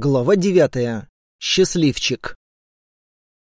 Глава девятая. Счастливчик.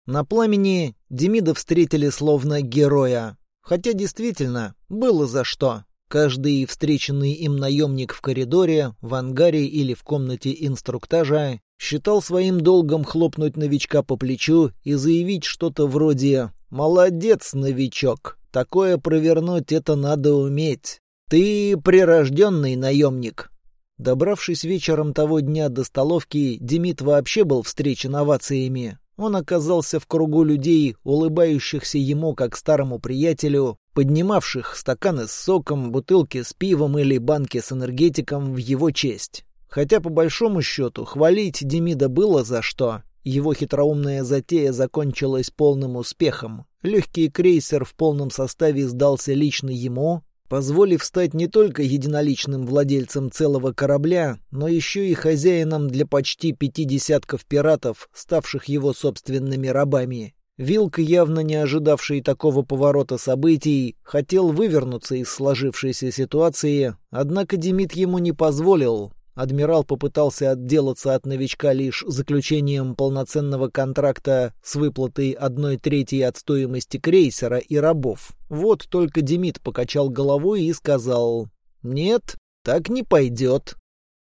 На пламени Демида встретили словно героя. Хотя действительно, было за что. Каждый встреченный им наемник в коридоре, в ангаре или в комнате инструктажа считал своим долгом хлопнуть новичка по плечу и заявить что-то вроде «Молодец, новичок! Такое провернуть это надо уметь! Ты прирожденный наемник!» Добравшись вечером того дня до столовки, Демид вообще был встречен овациями. Он оказался в кругу людей, улыбающихся ему как старому приятелю, поднимавших стаканы с соком, бутылки с пивом или банки с энергетиком в его честь. Хотя, по большому счету, хвалить Демида было за что. Его хитроумная затея закончилась полным успехом. Легкий крейсер в полном составе сдался лично ему, позволив стать не только единоличным владельцем целого корабля, но еще и хозяином для почти пяти десятков пиратов, ставших его собственными рабами. Вилк, явно не ожидавший такого поворота событий, хотел вывернуться из сложившейся ситуации, однако Демид ему не позволил, Адмирал попытался отделаться от новичка лишь заключением полноценного контракта с выплатой одной трети от стоимости крейсера и рабов. Вот только Демид покачал головой и сказал «Нет, так не пойдет».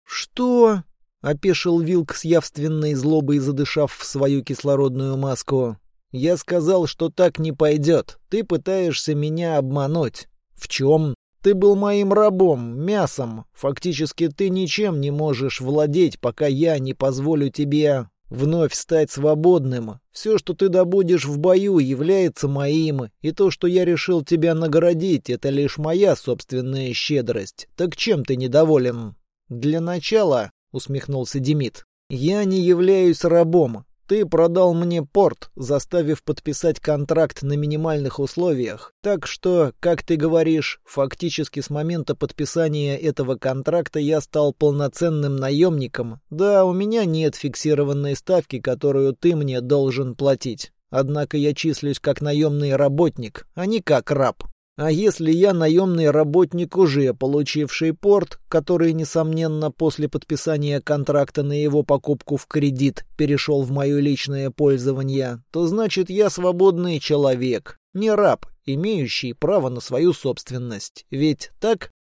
«Что?» — опешил Вилк с явственной злобой, задышав в свою кислородную маску. «Я сказал, что так не пойдет. Ты пытаешься меня обмануть». «В чем?» Ты был моим рабом, мясом. Фактически ты ничем не можешь владеть, пока я не позволю тебе вновь стать свободным. Все, что ты добудешь в бою, является моим, и то, что я решил тебя наградить, это лишь моя собственная щедрость. Так чем ты недоволен? Для начала, усмехнулся Демид, я не являюсь рабом. Ты продал мне порт, заставив подписать контракт на минимальных условиях. Так что, как ты говоришь, фактически с момента подписания этого контракта я стал полноценным наемником. Да, у меня нет фиксированной ставки, которую ты мне должен платить. Однако я числюсь как наемный работник, а не как раб. А если я наемный работник, уже получивший порт, который, несомненно, после подписания контракта на его покупку в кредит перешел в мое личное пользование, то значит я свободный человек, не раб, имеющий право на свою собственность. Ведь так?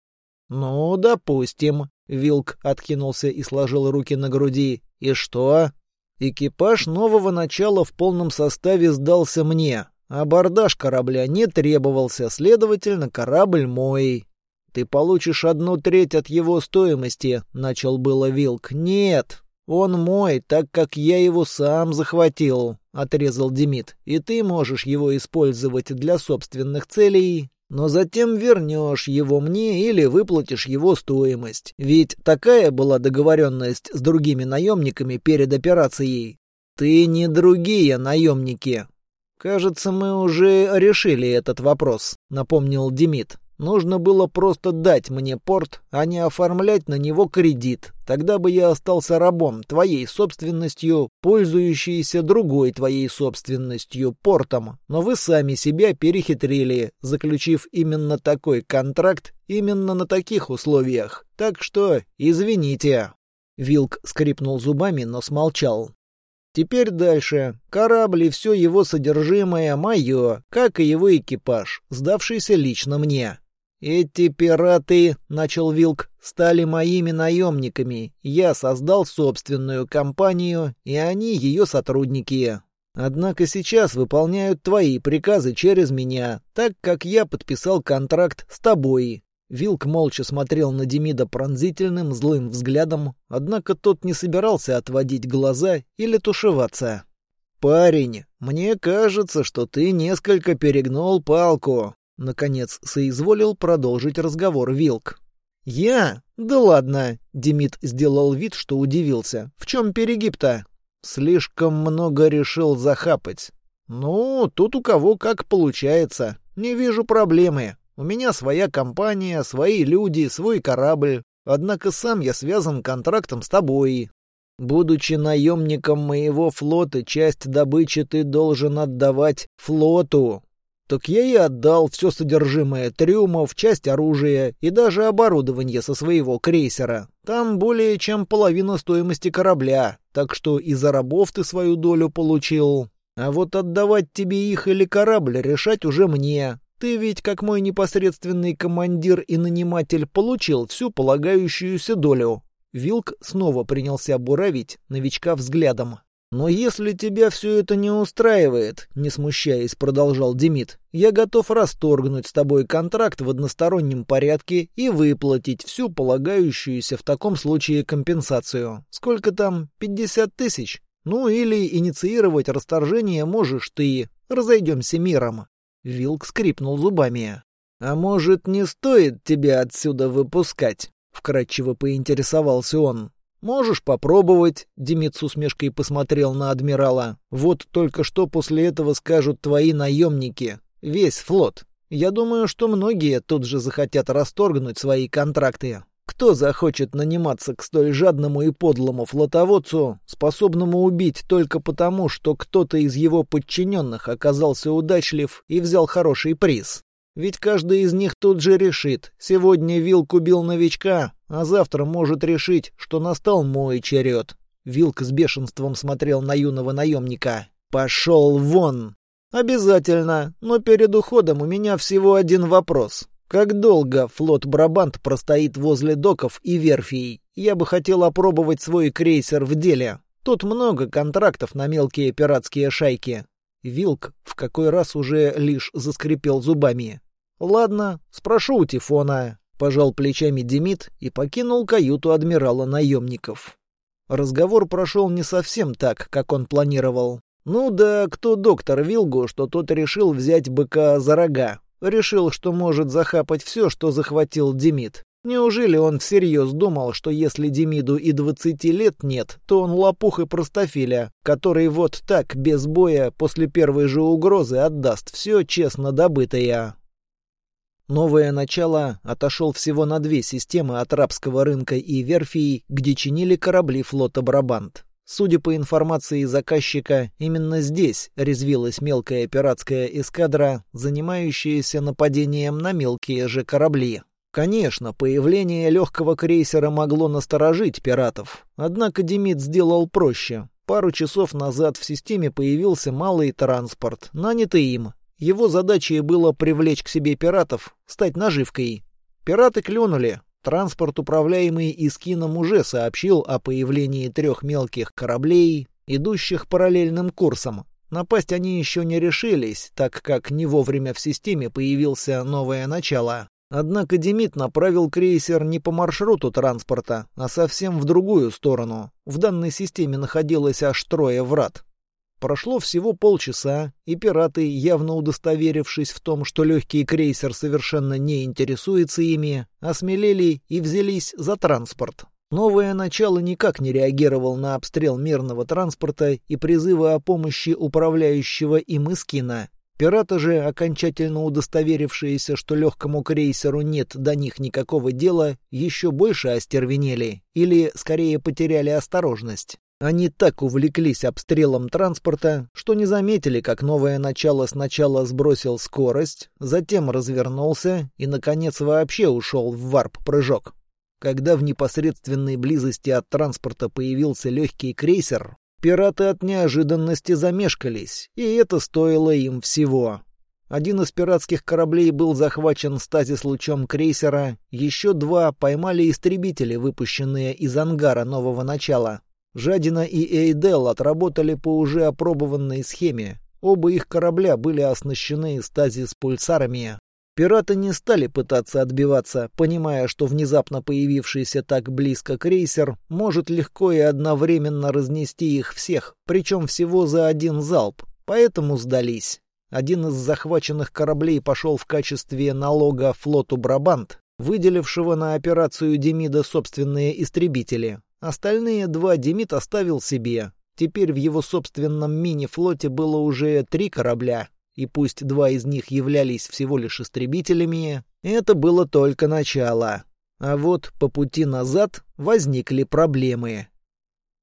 Ну, допустим. Вилк откинулся и сложил руки на груди. И что? Экипаж нового начала в полном составе сдался мне, Абордаж корабля не требовался, следовательно, корабль мой. Ты получишь одну треть от его стоимости, начал было Вилк. Нет, он мой, так как я его сам захватил, отрезал Демид. И ты можешь его использовать для собственных целей, но затем вернешь его мне или выплатишь его стоимость. Ведь такая была договоренность с другими наемниками перед операцией. Ты не другие наемники, «Кажется, мы уже решили этот вопрос», — напомнил Демид. «Нужно было просто дать мне порт, а не оформлять на него кредит. Тогда бы я остался рабом, твоей собственностью, пользующейся другой твоей собственностью, портом. Но вы сами себя перехитрили, заключив именно такой контракт, именно на таких условиях. Так что, извините». Вилк скрипнул зубами, но смолчал. Теперь дальше. Корабль и все его содержимое мое, как и его экипаж, сдавшийся лично мне. «Эти пираты, — начал Вилк, — стали моими наемниками. Я создал собственную компанию, и они ее сотрудники. Однако сейчас выполняют твои приказы через меня, так как я подписал контракт с тобой. Вилк молча смотрел на Демида пронзительным, злым взглядом, однако тот не собирался отводить глаза или тушеваться. «Парень, мне кажется, что ты несколько перегнул палку», — наконец соизволил продолжить разговор Вилк. «Я? Да ладно!» — Демид сделал вид, что удивился. «В чем перегиб-то?» «Слишком много решил захапать». «Ну, тут у кого как получается. Не вижу проблемы. У меня своя компания, свои люди, свой корабль. Однако сам я связан контрактом с тобой. Будучи наемником моего флота, часть добычи ты должен отдавать флоту. Так я и отдал все содержимое трюмов, часть оружия и даже оборудование со своего крейсера. Там более чем половина стоимости корабля. так что и за рабов ты свою долю получил. А вот отдавать тебе их или корабль решать уже мне. Ты ведь, как мой непосредственный командир и наниматель, получил всю полагающуюся долю. Вилк снова принялся буравить новичка взглядом. «Но если тебя все это не устраивает», — не смущаясь, продолжал Демид, «я готов расторгнуть с тобой контракт в одностороннем порядке и выплатить всю полагающуюся в таком случае компенсацию. Сколько там? Пятьдесят тысяч? Ну или инициировать расторжение можешь ты. Разойдемся миром». Вилк скрипнул зубами. «А может, не стоит тебя отсюда выпускать?» — вкратчиво поинтересовался он. «Можешь попробовать», — Демид с усмешкой посмотрел на адмирала. «Вот только что после этого скажут твои наемники. Весь флот. Я думаю, что многие тут же захотят расторгнуть свои контракты. Кто захочет наниматься к столь жадному и подлому флотоводцу, способному убить только потому, что кто-то из его подчиненных оказался удачлив и взял хороший приз? Ведь каждый из них тут же решит, сегодня Вилк убил новичка, а завтра может решить, что настал мой черед. Вилк с бешенством смотрел на юного наемника. «Пошел вон!» «Обязательно, но перед уходом у меня всего один вопрос. Как долго флот Брабант простоит возле доков и верфей? Я бы хотел опробовать свой крейсер в деле. Тут много контрактов на мелкие пиратские шайки. Вилк в какой раз уже лишь заскрипел зубами. «Ладно, спрошу у Тифона», — пожал плечами Демид и покинул каюту адмирала наемников. Разговор прошел не совсем так, как он планировал. Ну да, кто доктор Вилгу, что тот решил взять быка за рога. Решил, что может захапать все, что захватил Демид. Неужели он всерьез думал, что если Демиду и двадцати лет нет, то он лопух и простофиля, который вот так, без боя, после первой же угрозы отдаст все честно добытое? Новое начало отошел всего на две системы от рабского рынка и верфей, где чинили корабли флота «Брабант». Судя по информации заказчика, именно здесь резвилась мелкая пиратская эскадра, занимающаяся нападением на мелкие же корабли. Конечно, появление легкого крейсера могло насторожить пиратов. Однако Демид сделал проще. Пару часов назад в системе появился малый транспорт, нанятый им. Его задачей было привлечь к себе пиратов, стать наживкой. Пираты клюнули. Транспорт, управляемый Искином, уже сообщил о появлении трех мелких кораблей, идущих параллельным курсом. Напасть они еще не решились, так как не вовремя в системе появился новое начало. Однако Демид направил крейсер не по маршруту транспорта, а совсем в другую сторону. В данной системе находилось аж трое врат. Прошло всего полчаса, и пираты, явно удостоверившись в том, что легкий крейсер совершенно не интересуется ими, осмелели и взялись за транспорт. Новое начало никак не реагировал на обстрел мирного транспорта и призывы о помощи управляющего им Искина, Пираты же, окончательно удостоверившиеся, что легкому крейсеру нет до них никакого дела, еще больше остервенели, или, скорее, потеряли осторожность. Они так увлеклись обстрелом транспорта, что не заметили, как новое начало сначала сбросил скорость, затем развернулся и, наконец, вообще ушел в варп-прыжок. Когда в непосредственной близости от транспорта появился легкий крейсер, Пираты от неожиданности замешкались, и это стоило им всего. Один из пиратских кораблей был захвачен стазис-лучом крейсера, еще два поймали истребители, выпущенные из ангара нового начала. Жадина и Эйдел отработали по уже опробованной схеме. Оба их корабля были оснащены стазис-пульсарами, Пираты не стали пытаться отбиваться, понимая, что внезапно появившийся так близко крейсер может легко и одновременно разнести их всех, причем всего за один залп, поэтому сдались. Один из захваченных кораблей пошел в качестве налога флоту «Брабант», выделившего на операцию Демида собственные истребители. Остальные два Демид оставил себе. Теперь в его собственном мини-флоте было уже три корабля, и пусть два из них являлись всего лишь истребителями, это было только начало. А вот по пути назад возникли проблемы.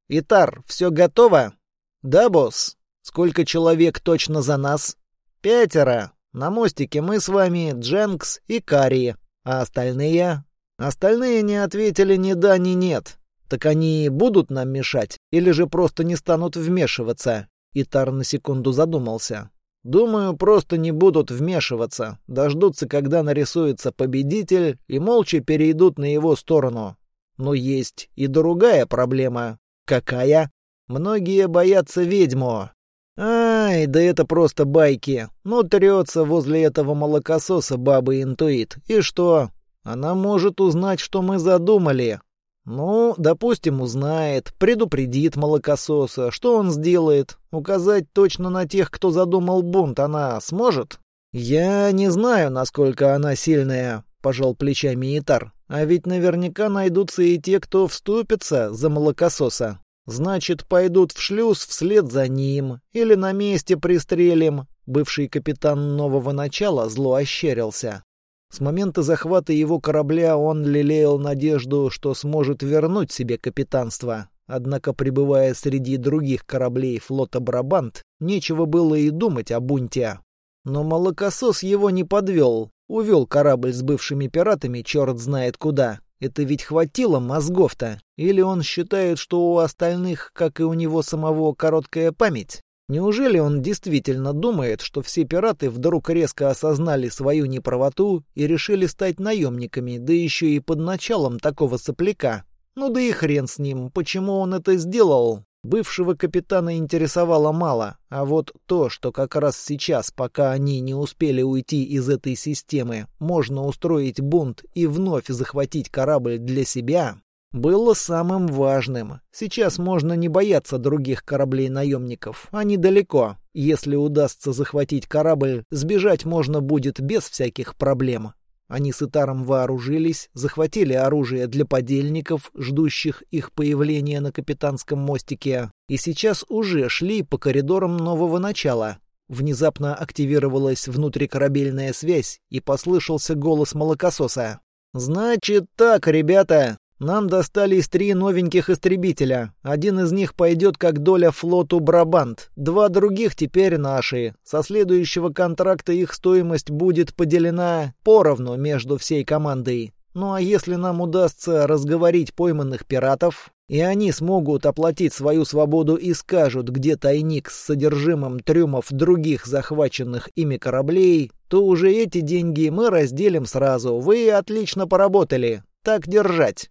«Итар, все готово?» «Да, босс. Сколько человек точно за нас?» «Пятеро. На мостике мы с вами, Дженкс и Кари. А остальные?» «Остальные не ответили ни да, ни нет. Так они будут нам мешать?» Или же просто не станут вмешиваться? Итар на секунду задумался. Думаю, просто не будут вмешиваться, дождутся, когда нарисуется победитель, и молча перейдут на его сторону. Но есть и другая проблема. Какая? Многие боятся ведьму. Ай, да это просто байки. Ну, трется возле этого молокососа баба-интуит. И что? Она может узнать, что мы задумали. Ну, допустим, узнает, предупредит молокососа. Что он сделает? Указать точно на тех, кто задумал бунт, она сможет? Я не знаю, насколько она сильная, пожал плечами Итар. А ведь наверняка найдутся и те, кто вступится за молокососа. Значит, пойдут в шлюз вслед за ним. Или на месте пристрелим. Бывший капитан нового начала зло ощерился. С момента захвата его корабля он лелеял надежду, что сможет вернуть себе капитанство. Однако, пребывая среди других кораблей флота «Брабант», нечего было и думать о бунте. Но молокосос его не подвел. Увел корабль с бывшими пиратами черт знает куда. Это ведь хватило мозгов-то. Или он считает, что у остальных, как и у него самого, короткая память? Неужели он действительно думает, что все пираты вдруг резко осознали свою неправоту и решили стать наемниками, да еще и под началом такого сопляка? Ну да и хрен с ним, почему он это сделал? Бывшего капитана интересовало мало, а вот то, что как раз сейчас, пока они не успели уйти из этой системы, можно устроить бунт и вновь захватить корабль для себя, было самым важным. Сейчас можно не бояться других кораблей-наемников. Они далеко. Если удастся захватить корабль, сбежать можно будет без всяких проблем. Они с Итаром вооружились, захватили оружие для подельников, ждущих их появления на капитанском мостике, и сейчас уже шли по коридорам нового начала. Внезапно активировалась внутрикорабельная связь, и послышался голос молокососа. «Значит так, ребята, нам достались три новеньких истребителя. Один из них пойдет как доля флоту «Брабант». Два других теперь наши. Со следующего контракта их стоимость будет поделена поровну между всей командой. Ну а если нам удастся разговорить пойманных пиратов, и они смогут оплатить свою свободу и скажут, где тайник с содержимым трюмов других захваченных ими кораблей, то уже эти деньги мы разделим сразу. Вы отлично поработали. Так держать.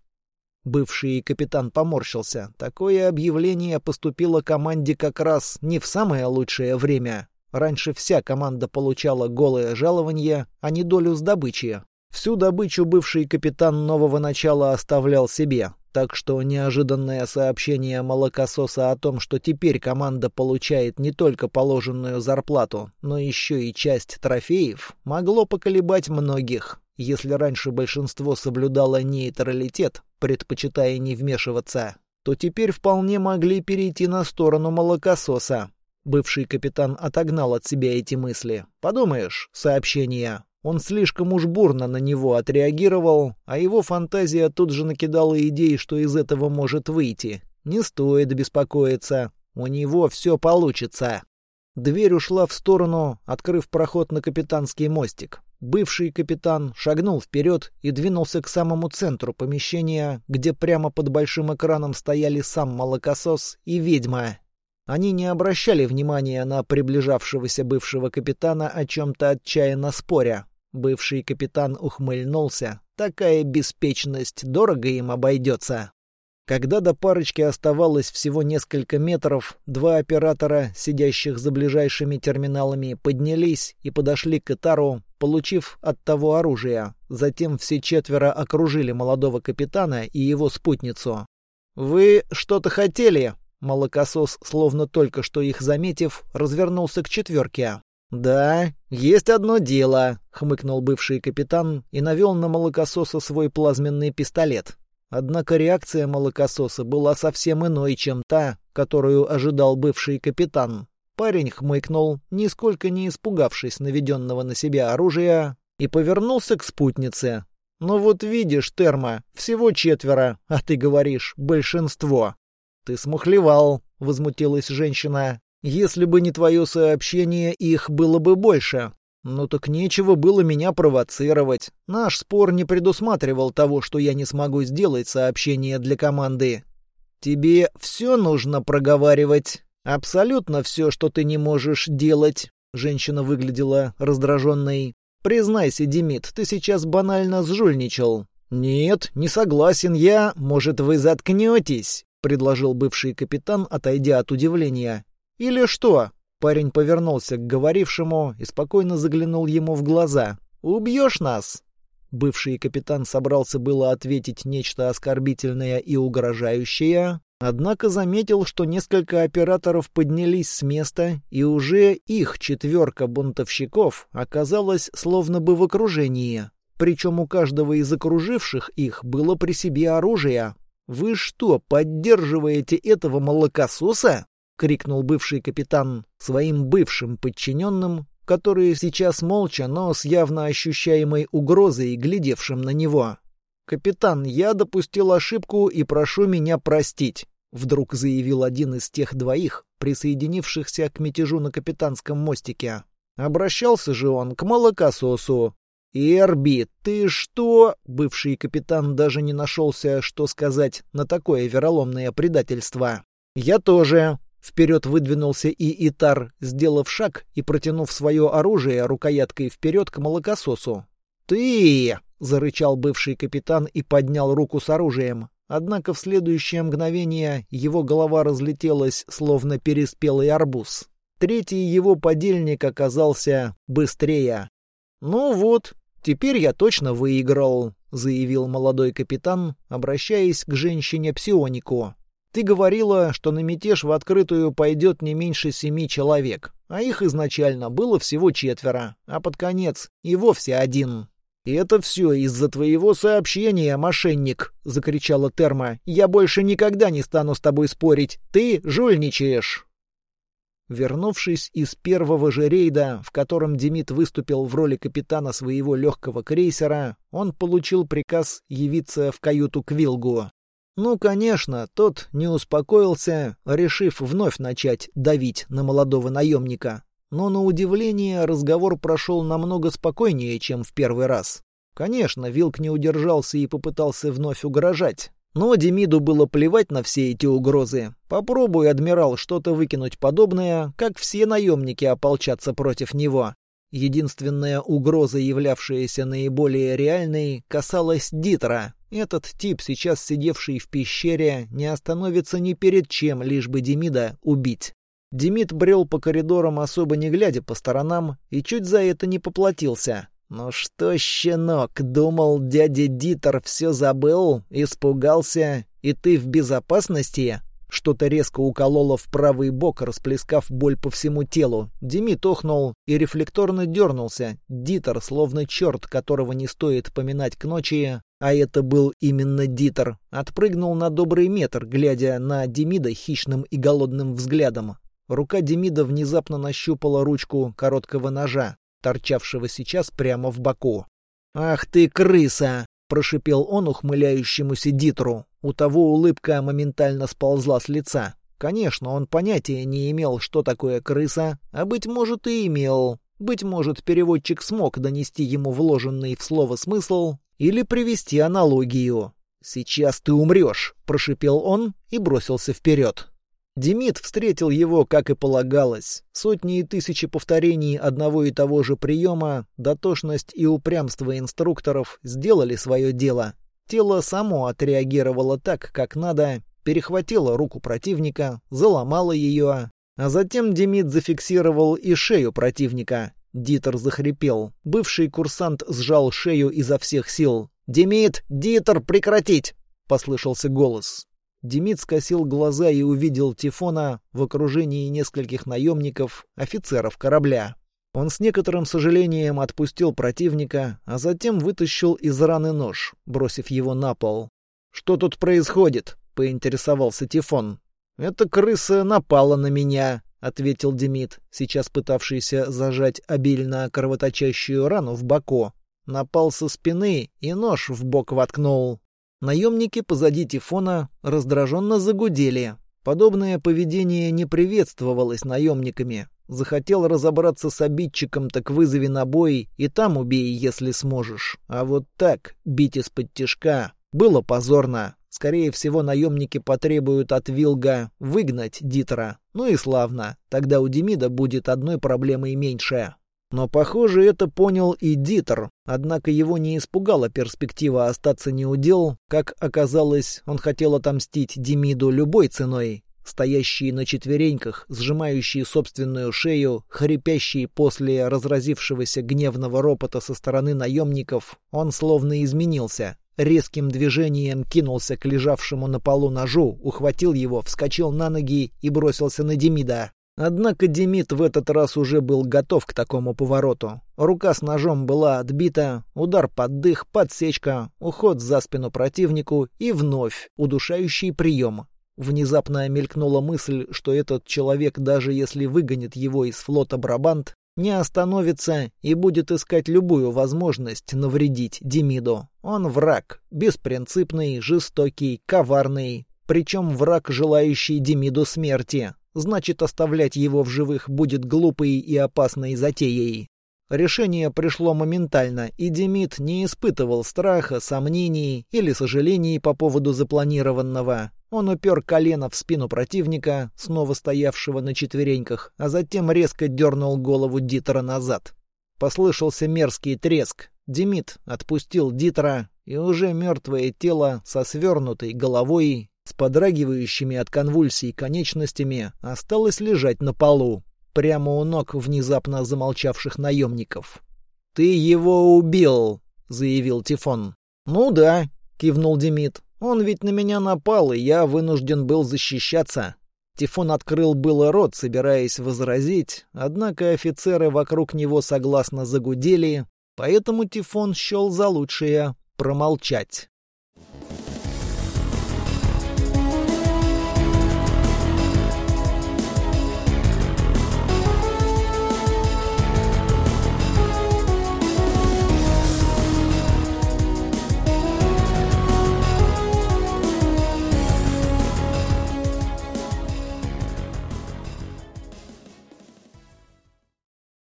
Бывший капитан поморщился. Такое объявление поступило команде как раз не в самое лучшее время. Раньше вся команда получала голое жалование, а не долю с добычи. Всю добычу бывший капитан нового начала оставлял себе, так что неожиданное сообщение молокососа о том, что теперь команда получает не только положенную зарплату, но еще и часть трофеев, могло поколебать многих. Если раньше большинство соблюдало нейтралитет, предпочитая не вмешиваться, то теперь вполне могли перейти на сторону молокососа. Бывший капитан отогнал от себя эти мысли. Подумаешь, сообщение. Он слишком уж бурно на него отреагировал, а его фантазия тут же накидала идей, что из этого может выйти. Не стоит беспокоиться. У него все получится. Дверь ушла в сторону, открыв проход на капитанский мостик. Бывший капитан шагнул вперед и двинулся к самому центру помещения, где прямо под большим экраном стояли сам молокосос и ведьма. Они не обращали внимания на приближавшегося бывшего капитана о чем-то отчаянно споря. Бывший капитан ухмыльнулся. Такая беспечность дорого им обойдется. Когда до парочки оставалось всего несколько метров, два оператора, сидящих за ближайшими терминалами, поднялись и подошли к Итару, получив от того оружие. Затем все четверо окружили молодого капитана и его спутницу. «Вы что-то хотели?» Молокосос, словно только что их заметив, развернулся к четверке. «Да, есть одно дело», — хмыкнул бывший капитан и навел на молокососа свой плазменный пистолет. Однако реакция молокососа была совсем иной, чем та, которую ожидал бывший капитан. Парень хмыкнул, нисколько не испугавшись наведенного на себя оружия, и повернулся к спутнице. «Ну вот видишь, Терма, всего четверо, а ты говоришь «большинство». «Ты смухлевал», — возмутилась женщина. «Если бы не твое сообщение, их было бы больше. «Ну так нечего было меня провоцировать. Наш спор не предусматривал того, что я не смогу сделать сообщение для команды». Тебе все нужно проговаривать. Абсолютно все, что ты не можешь делать. Женщина выглядела раздраженной. «Признайся, Демид, ты сейчас банально сжульничал». «Нет, не согласен я. Может, вы заткнетесь?» — предложил бывший капитан, отойдя от удивления. «Или что?» Парень повернулся к говорившему и спокойно заглянул ему в глаза. «Убьешь нас?» Бывший капитан собрался было ответить нечто оскорбительное и угрожающее, однако заметил, что несколько операторов поднялись с места, и уже их четверка бунтовщиков оказалась словно бы в окружении. Причем у каждого из окруживших их было при себе оружие. «Вы что, поддерживаете этого молокососа?» — крикнул бывший капитан своим бывшим подчиненным, которые сейчас молча, но с явно ощущаемой угрозой, глядевшим на него. «Капитан, я допустил ошибку и прошу меня простить», — вдруг заявил один из тех двоих, присоединившихся к мятежу на капитанском мостике. Обращался же он к молокососу. «Эрби, ты что?» — бывший капитан даже не нашелся, что сказать на такое вероломное предательство. «Я тоже», Вперед выдвинулся и Итар, сделав шаг и протянув свое оружие рукояткой вперед к молокососу. «Ты!» — зарычал бывший капитан и поднял руку с оружием. Однако в следующее мгновение его голова разлетелась, словно переспелый арбуз. Третий его подельник оказался быстрее. «Ну вот, теперь я точно выиграл», — заявил молодой капитан, обращаясь к женщине-псионику. Ты говорила, что на мятеж в открытую пойдет не меньше семи человек, а их изначально было всего четверо, а под конец и вовсе один. «И это все из-за твоего сообщения, мошенник!» — закричала Терма. «Я больше никогда не стану с тобой спорить. Ты жульничаешь!» Вернувшись из первого же рейда, в котором Демид выступил в роли капитана своего легкого крейсера, он получил приказ явиться в каюту к Вилгу. Ну, конечно, тот не успокоился, решив вновь начать давить на молодого наемника. Но, на удивление, разговор прошел намного спокойнее, чем в первый раз. Конечно, Вилк не удержался и попытался вновь угрожать. Но Демиду было плевать на все эти угрозы. Попробуй, адмирал, что-то выкинуть подобное, как все наемники ополчатся против него. Единственная угроза, являвшаяся наиболее реальной, касалась Дитра. Этот тип, сейчас сидевший в пещере, не остановится ни перед чем, лишь бы Демида убить. Демид брел по коридорам, особо не глядя по сторонам, и чуть за это не поплатился. «Ну что, щенок, думал, дядя Дитер все забыл, испугался, и ты в безопасности?» Что-то резко укололо в правый бок, расплескав боль по всему телу. Демид охнул и рефлекторно дернулся. Дитер, словно черт, которого не стоит поминать к ночи, а это был именно Дитер, отпрыгнул на добрый метр, глядя на Демида хищным и голодным взглядом. Рука Демида внезапно нащупала ручку короткого ножа, торчавшего сейчас прямо в боку. «Ах ты, крыса!» — прошипел он ухмыляющемуся Дитру. У того улыбка моментально сползла с лица. Конечно, он понятия не имел, что такое крыса, а, быть может, и имел. Быть может, переводчик смог донести ему вложенный в слово смысл или привести аналогию. «Сейчас ты умрешь», — прошипел он и бросился вперед. Демид встретил его, как и полагалось. Сотни и тысячи повторений одного и того же приема, дотошность и упрямство инструкторов сделали свое дело. Тело само отреагировало так, как надо, перехватило руку противника, заломало ее, а затем Демид зафиксировал и шею противника. Дитер захрипел. Бывший курсант сжал шею изо всех сил. «Демид! Дитер, прекратить!» — послышался голос. Демид скосил глаза и увидел Тифона в окружении нескольких наемников, офицеров корабля. Он с некоторым сожалением отпустил противника, а затем вытащил из раны нож, бросив его на пол. «Что тут происходит?» — поинтересовался Тифон. «Эта крыса напала на меня», — ответил Демид, сейчас пытавшийся зажать обильно кровоточащую рану в боку. Напал со спины и нож в бок воткнул. Наемники позади Тифона раздраженно загудели. Подобное поведение не приветствовалось наемниками. Захотел разобраться с обидчиком, так вызови на бой и там убей, если сможешь. А вот так, бить из-под тишка, было позорно. Скорее всего, наемники потребуют от Вилга выгнать Дитера. Ну и славно. Тогда у Демида будет одной проблемой меньше. Но, похоже, это понял и Дитер. Однако его не испугала перспектива остаться неудел. Как оказалось, он хотел отомстить Демиду любой ценой. Стоящий на четвереньках, сжимающий собственную шею, хрипящий после разразившегося гневного ропота со стороны наемников, он словно изменился. Резким движением кинулся к лежавшему на полу ножу, ухватил его, вскочил на ноги и бросился на Демида. Однако Демид в этот раз уже был готов к такому повороту. Рука с ножом была отбита, удар под дых, подсечка, уход за спину противнику и вновь удушающий прием. Внезапно мелькнула мысль, что этот человек, даже если выгонит его из флота Брабант, не остановится и будет искать любую возможность навредить Демиду. Он враг, беспринципный, жестокий, коварный, причем враг, желающий Демиду смерти. Значит, оставлять его в живых будет глупой и опасной затеей. Решение пришло моментально, и Демид не испытывал страха, сомнений или сожалений по поводу запланированного. Он упер колено в спину противника, снова стоявшего на четвереньках, а затем резко дернул голову Дитера назад. Послышался мерзкий треск. Демид отпустил Дитера, и уже мертвое тело со свернутой головой, с подрагивающими от конвульсий конечностями, осталось лежать на полу, прямо у ног внезапно замолчавших наемников. «Ты его убил!» — заявил Тифон. «Ну да», — кивнул Демид. Он ведь на меня напал, и я вынужден был защищаться. Тифон открыл было рот, собираясь возразить, однако офицеры вокруг него согласно загудели, поэтому Тифон счел за лучшее промолчать.